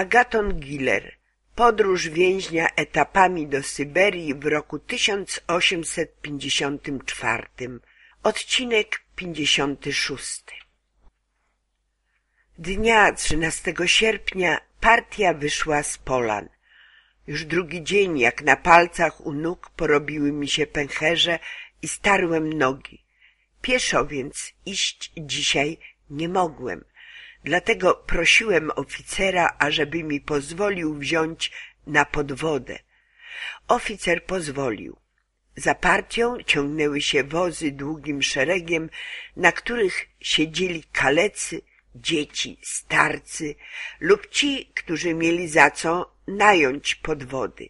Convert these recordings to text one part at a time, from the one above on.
Agaton Giller Podróż więźnia etapami do Syberii w roku 1854 Odcinek 56 Dnia 13 sierpnia partia wyszła z Polan. Już drugi dzień, jak na palcach u nóg porobiły mi się pęcherze i starłem nogi. Pieszo więc iść dzisiaj nie mogłem. Dlatego prosiłem oficera, ażeby mi pozwolił wziąć na podwodę. Oficer pozwolił. Za partią ciągnęły się wozy długim szeregiem, na których siedzieli kalecy, dzieci, starcy lub ci, którzy mieli za co nająć podwody.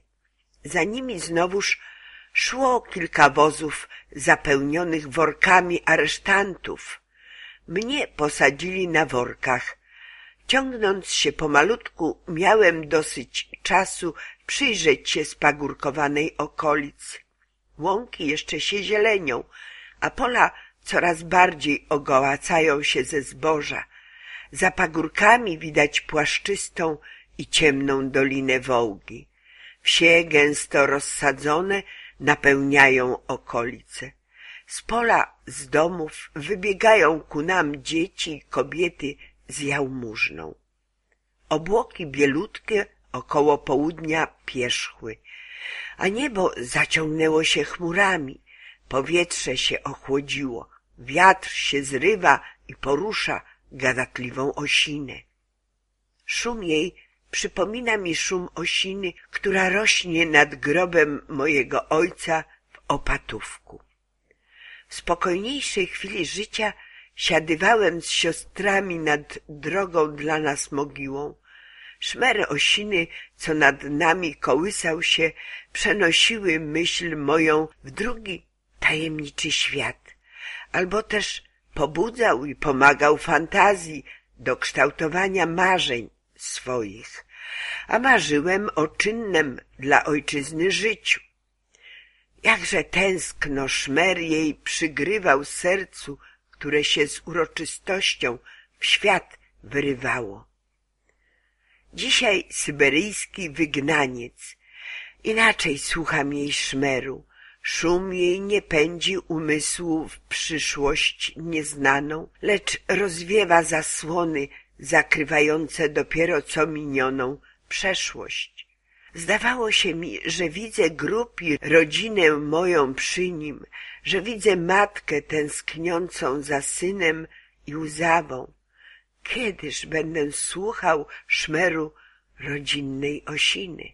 Za nimi znowuż szło kilka wozów zapełnionych workami aresztantów. Mnie posadzili na workach. Ciągnąc się pomalutku, miałem dosyć czasu przyjrzeć się spagórkowanej okolicy. Łąki jeszcze się zielenią, a pola coraz bardziej ogołacają się ze zboża. Za pagórkami widać płaszczystą i ciemną dolinę Wołgi. Wsie gęsto rozsadzone napełniają okolice. Z pola, z domów wybiegają ku nam dzieci i kobiety z jałmużną. Obłoki bielutkie około południa pierzchły, a niebo zaciągnęło się chmurami, powietrze się ochłodziło, wiatr się zrywa i porusza gadatliwą osinę. Szum jej przypomina mi szum osiny, która rośnie nad grobem mojego ojca w opatówku. W spokojniejszej chwili życia siadywałem z siostrami nad drogą dla nas mogiłą. Szmery osiny, co nad nami kołysał się, przenosiły myśl moją w drugi tajemniczy świat, albo też pobudzał i pomagał fantazji do kształtowania marzeń swoich, a marzyłem o czynnem dla ojczyzny życiu. Jakże tęskno szmer jej przygrywał sercu, które się z uroczystością w świat wyrywało. Dzisiaj syberyjski wygnaniec. Inaczej słucham jej szmeru. Szum jej nie pędzi umysłu w przyszłość nieznaną, lecz rozwiewa zasłony zakrywające dopiero co minioną przeszłość. Zdawało się mi, że widzę grób i rodzinę moją przy nim, że widzę matkę tęskniącą za synem i łzawą. Kiedyż będę słuchał szmeru rodzinnej osiny?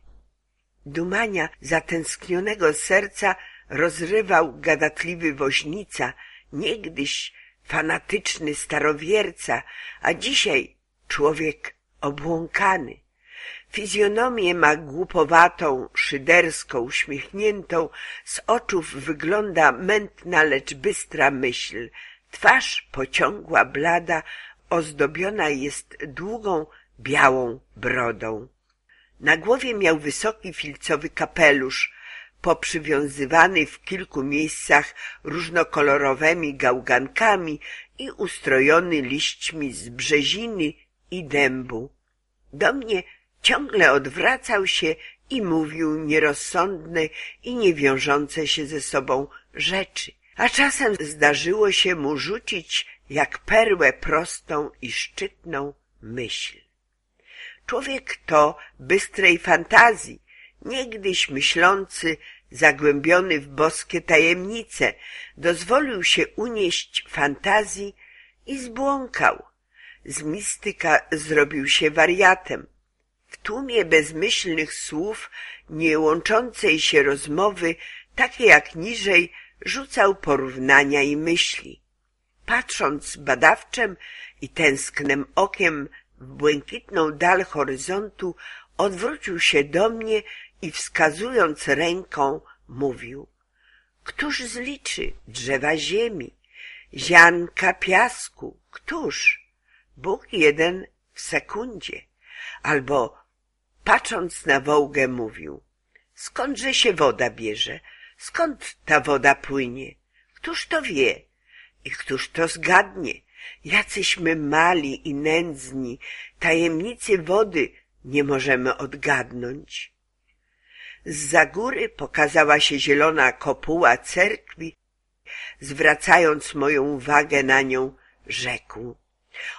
Dumania zatęsknionego serca rozrywał gadatliwy woźnica, niegdyś fanatyczny starowierca, a dzisiaj człowiek obłąkany. Fizjonomię ma głupowatą, szyderską, uśmiechniętą, z oczów wygląda mętna, lecz bystra myśl. Twarz pociągła, blada, ozdobiona jest długą, białą brodą. Na głowie miał wysoki filcowy kapelusz, poprzywiązywany w kilku miejscach różnokolorowymi gałgankami i ustrojony liśćmi z brzeziny i dębu. Do mnie ciągle odwracał się i mówił nierozsądne i niewiążące się ze sobą rzeczy, a czasem zdarzyło się mu rzucić jak perłę prostą i szczytną myśl. Człowiek to bystrej fantazji, niegdyś myślący, zagłębiony w boskie tajemnice, dozwolił się unieść fantazji i zbłąkał. Z mistyka zrobił się wariatem. Tłumie bezmyślnych słów, niełączącej się rozmowy, takie jak niżej, rzucał porównania i myśli. Patrząc badawczem i tęsknym okiem w błękitną dal horyzontu, odwrócił się do mnie i wskazując ręką mówił Któż zliczy drzewa ziemi, ziarnka piasku, któż? Bóg jeden w sekundzie. Albo patrząc na Wołgę mówił Skądże się woda bierze? Skąd ta woda płynie? Któż to wie? I któż to zgadnie? Jacyśmy mali i nędzni, tajemnicy wody nie możemy odgadnąć. Z góry pokazała się zielona kopuła cerkwi. Zwracając moją uwagę na nią, rzekł.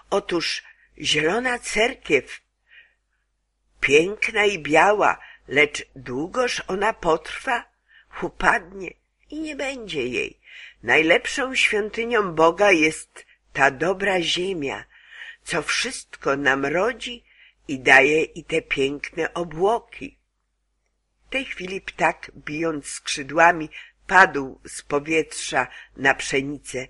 Otóż zielona cerkiew, piękna i biała, lecz długoż ona potrwa, upadnie i nie będzie jej. Najlepszą świątynią Boga jest ta dobra ziemia, co wszystko nam rodzi i daje i te piękne obłoki. W tej chwili ptak, bijąc skrzydłami, padł z powietrza na pszenicę.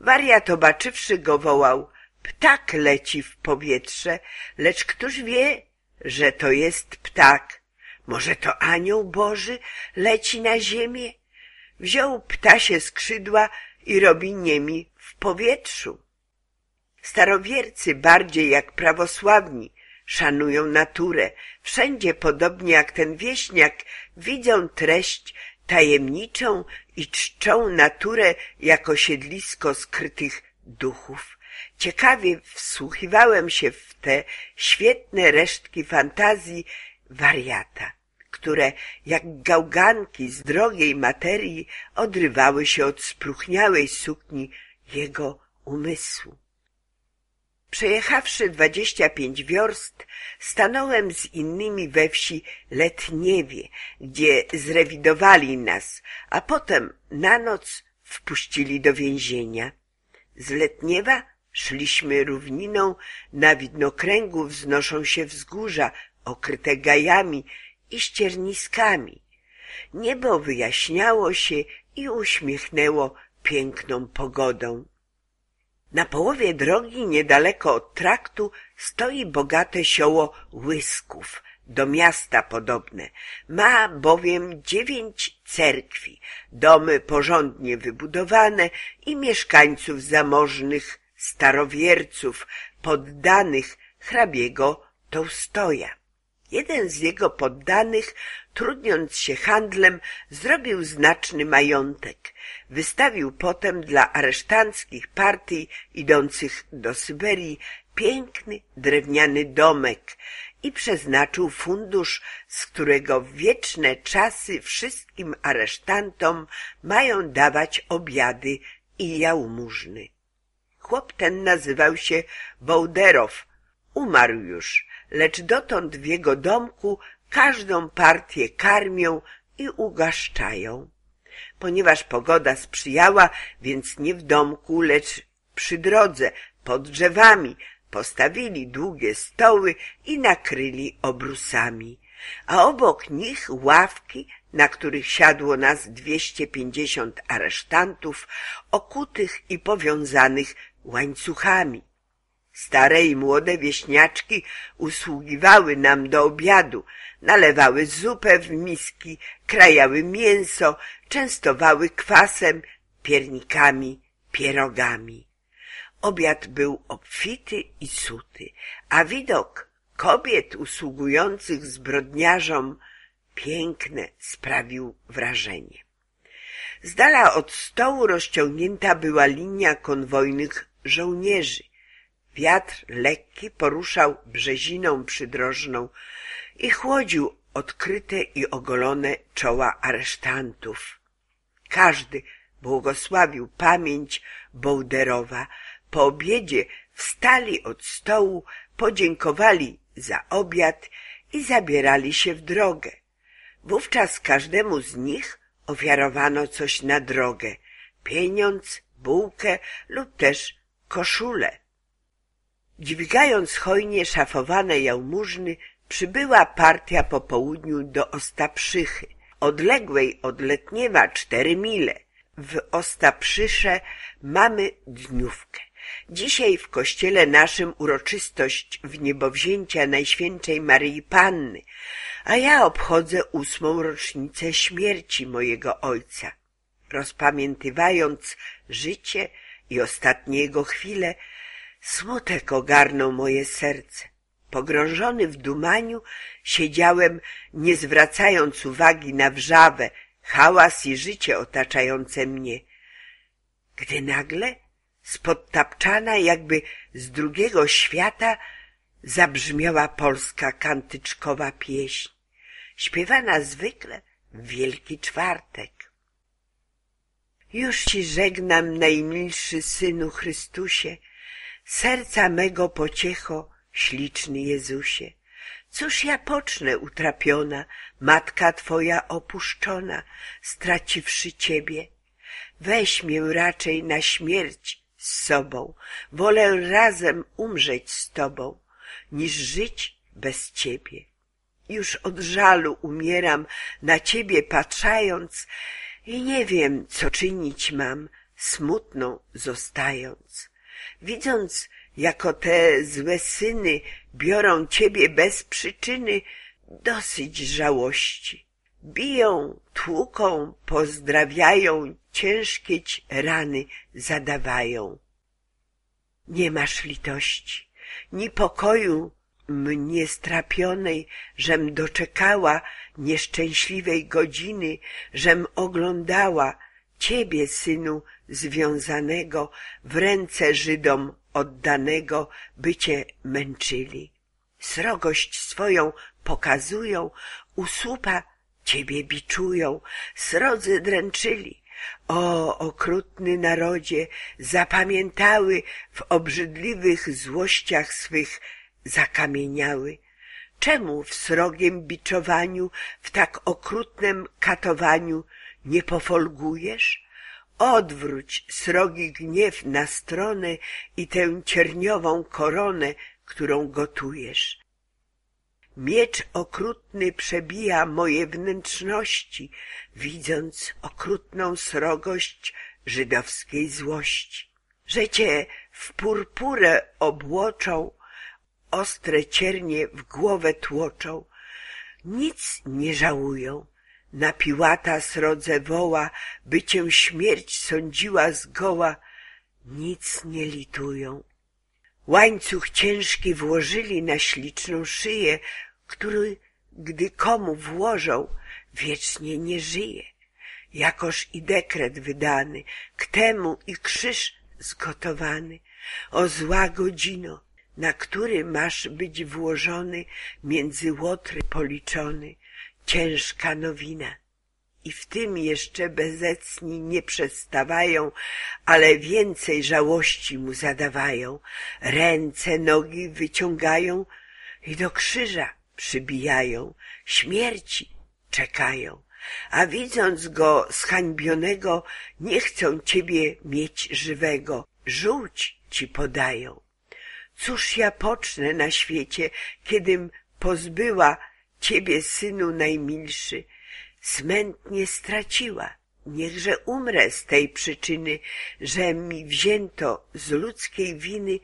Wariat, obaczywszy go, wołał — ptak leci w powietrze, lecz któż wie, że to jest ptak? Może to anioł Boży leci na ziemię? Wziął ptasie skrzydła i robi niemi w powietrzu. Starowiercy bardziej jak prawosławni szanują naturę. Wszędzie podobnie jak ten wieśniak widzą treść tajemniczą i czczą naturę jako siedlisko skrytych duchów. Ciekawie wsłuchiwałem się w te świetne resztki fantazji wariata, które jak gałganki z drogiej materii odrywały się od spruchniałej sukni jego umysłu. Przejechawszy dwadzieścia pięć wiorst, stanąłem z innymi we wsi Letniewie, gdzie zrewidowali nas, a potem na noc wpuścili do więzienia. Z Letniewa szliśmy równiną, na widnokręgu wznoszą się wzgórza okryte gajami i ścierniskami. Niebo wyjaśniało się i uśmiechnęło piękną pogodą. Na połowie drogi, niedaleko od traktu, stoi bogate sioło Łysków, do miasta podobne. Ma bowiem dziewięć cerkwi, domy porządnie wybudowane i mieszkańców zamożnych, starowierców, poddanych hrabiego Tołstoja. Jeden z jego poddanych, trudniąc się handlem, zrobił znaczny majątek. Wystawił potem dla aresztanckich partii idących do Syberii piękny drewniany domek i przeznaczył fundusz, z którego wieczne czasy wszystkim aresztantom mają dawać obiady i jałmużny. Chłop ten nazywał się Bołderow. Umarł już, lecz dotąd w jego domku każdą partię karmią i ugaszczają. Ponieważ pogoda sprzyjała, więc nie w domku, lecz przy drodze, pod drzewami, postawili długie stoły i nakryli obrusami, a obok nich ławki, na których siadło nas dwieście pięćdziesiąt aresztantów, okutych i powiązanych łańcuchami. Stare i młode wieśniaczki usługiwały nam do obiadu, nalewały zupę w miski, krajały mięso, częstowały kwasem, piernikami, pierogami. Obiad był obfity i suty, a widok kobiet usługujących zbrodniarzom piękne sprawił wrażenie. Z dala od stołu rozciągnięta była linia konwojnych żołnierzy. Wiatr lekki poruszał brzeziną przydrożną i chłodził odkryte i ogolone czoła aresztantów. Każdy błogosławił pamięć Bołderowa. Po obiedzie wstali od stołu, podziękowali za obiad i zabierali się w drogę. Wówczas każdemu z nich ofiarowano coś na drogę, pieniądz, bułkę lub też koszulę. Dźwigając hojnie szafowane jałmużny, przybyła partia po południu do Ostaprzych, odległej od Letniewa cztery mile. W Ostaprzysze mamy dniówkę. Dzisiaj w kościele naszym uroczystość w niebowzięcia Najświętszej Maryi Panny, a ja obchodzę ósmą rocznicę śmierci mojego ojca. Rozpamiętywając życie i ostatnie jego chwile, smutek ogarnął moje serce. Pogrążony w dumaniu siedziałem, nie zwracając uwagi na wrzawę, hałas i życie otaczające mnie. Gdy nagle, spod tapczana jakby z drugiego świata, zabrzmiała polska kantyczkowa pieśń, śpiewana zwykle w Wielki Czwartek. Już ci żegnam, najmilszy Synu Chrystusie, serca mego pociecho, śliczny Jezusie. Cóż ja pocznę utrapiona, matka Twoja opuszczona, straciwszy Ciebie? Weź mię raczej na śmierć z sobą, wolę razem umrzeć z Tobą, niż żyć bez Ciebie. Już od żalu umieram, na Ciebie patrzając i nie wiem, co czynić mam, smutną zostając. Widząc, jako te złe syny biorą Ciebie bez przyczyny, dosyć żałości. Biją, tłuką, pozdrawiają, ciężkie ci rany zadawają. Nie masz litości, ni pokoju mnie strapionej, żem doczekała nieszczęśliwej godziny, żem oglądała Ciebie, Synu, związanego, w ręce Żydom oddanego, by Cię męczyli. Srogość swoją pokazują, u słupa Ciebie biczują, srodzy dręczyli. O, okrutny narodzie, zapamiętały, w obrzydliwych złościach swych zakamieniały. Czemu w srogiem biczowaniu, w tak okrutnym katowaniu nie pofolgujesz? Odwróć srogi gniew na stronę i tę cierniową koronę, którą gotujesz. Miecz okrutny przebija moje wnętrzności, widząc okrutną srogość żydowskiej złości. Że cię w purpurę obłoczą, ostre ciernie w głowę tłoczą, nic nie żałują. Na Piłata srodze woła, by cię śmierć sądziła zgoła, nic nie litują. Łańcuch ciężki włożyli na śliczną szyję, który, gdy komu włożą, wiecznie nie żyje. Jakoż i dekret wydany, k temu i krzyż zgotowany. O zła godzino, na który masz być włożony, między łotry policzony, ciężka nowina. I w tym jeszcze bezecni nie przestawają, ale więcej żałości mu zadawają. Ręce, nogi wyciągają i do krzyża przybijają, śmierci czekają. A widząc go zhańbionego, nie chcą ciebie mieć żywego, żółć ci podają. Cóż ja pocznę na świecie, kiedym pozbyła ciebie, synu najmilszy, smętnie straciła. Niechże umrę z tej przyczyny, że mi wzięto z ludzkiej winy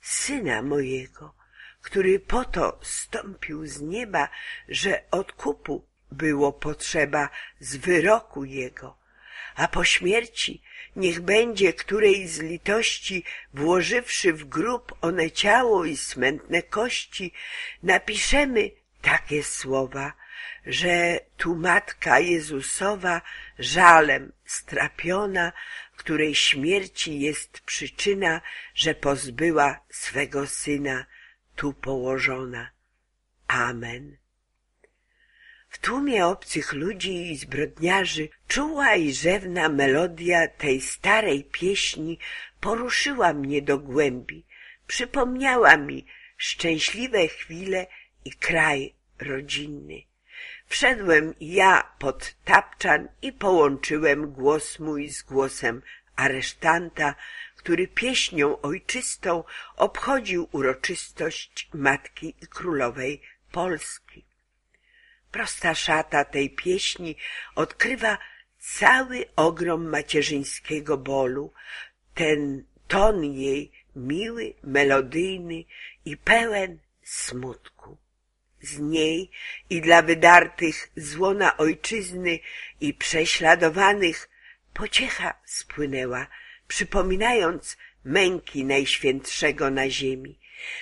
syna mojego, który po to stąpił z nieba, że odkupu było potrzeba z wyroku jego, a po śmierci niech będzie której z litości, włożywszy w grób one ciało i smętne kości, napiszemy takie słowa, że tu Matka Jezusowa żalem strapiona, której śmierci jest przyczyna, że pozbyła swego Syna tu położona. Amen. W tłumie obcych ludzi i zbrodniarzy czuła i rzewna melodia tej starej pieśni poruszyła mnie do głębi, przypomniała mi szczęśliwe chwile i kraj rodzinny. Wszedłem ja pod tapczan i połączyłem głos mój z głosem aresztanta, który pieśnią ojczystą obchodził uroczystość Matki i Królowej Polski. Prosta szata tej pieśni odkrywa cały ogrom macierzyńskiego bolu, ten ton jej miły, melodyjny i pełen smutku. Z niej i dla wydartych złona ojczyzny i prześladowanych pociecha spłynęła, przypominając męki Najświętszego na ziemi.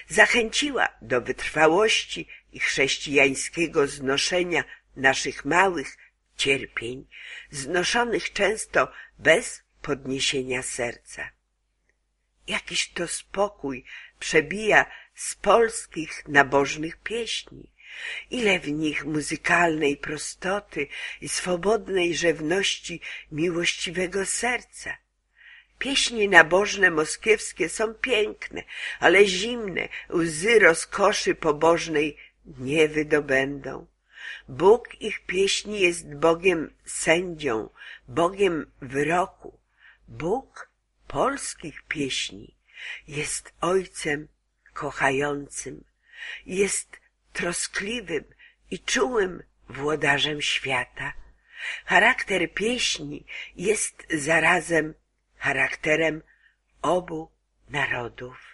Zachęciła do wytrwałości i chrześcijańskiego znoszenia naszych małych cierpień, znoszonych często bez podniesienia serca. Jakiż to spokój przebija z polskich nabożnych pieśni. Ile w nich muzykalnej prostoty i swobodnej rzewności miłościwego serca. Pieśni nabożne moskiewskie są piękne, ale zimne, łzy rozkoszy pobożnej nie wydobędą. Bóg ich pieśni jest Bogiem sędzią, Bogiem wyroku. Bóg polskich pieśni jest Ojcem kochającym, jest troskliwym i czułym włodarzem świata. Charakter pieśni jest zarazem charakterem obu narodów.